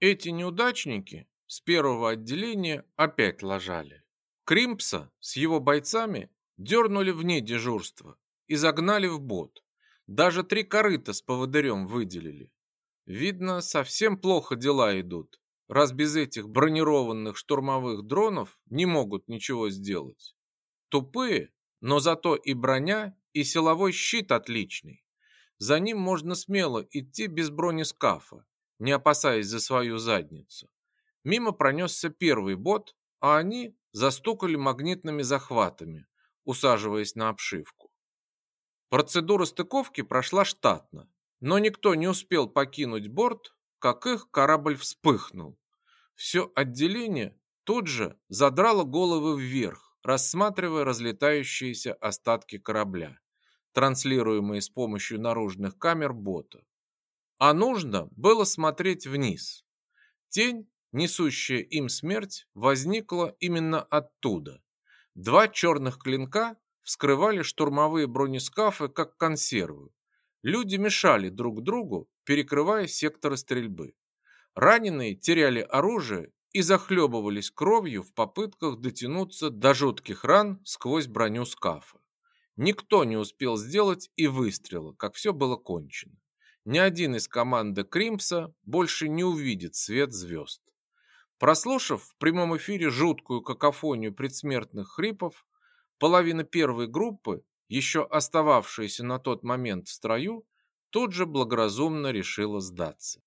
Эти неудачники с первого отделения опять ложали. Кримпса с его бойцами дернули вне дежурства и загнали в бот. Даже три корыта с поводырем выделили. Видно, совсем плохо дела идут, раз без этих бронированных штурмовых дронов не могут ничего сделать. Тупые, но зато и броня, и силовой щит отличный. За ним можно смело идти без бронескафа, не опасаясь за свою задницу. Мимо пронесся первый бот, а они застукали магнитными захватами, усаживаясь на обшивку. Процедура стыковки прошла штатно, но никто не успел покинуть борт, как их корабль вспыхнул. Все отделение тут же задрало головы вверх, рассматривая разлетающиеся остатки корабля, транслируемые с помощью наружных камер бота. А нужно было смотреть вниз. Тень, несущая им смерть, возникла именно оттуда. Два черных клинка вскрывали штурмовые бронескафы, как консервы. Люди мешали друг другу, перекрывая секторы стрельбы. Раненые теряли оружие и захлебывались кровью в попытках дотянуться до жутких ран сквозь броню скафа. Никто не успел сделать и выстрела, как все было кончено. Ни один из команды Кримпса больше не увидит свет звезд. Прослушав в прямом эфире жуткую какофонию предсмертных хрипов, половина первой группы, еще остававшаяся на тот момент в строю, тут же благоразумно решила сдаться.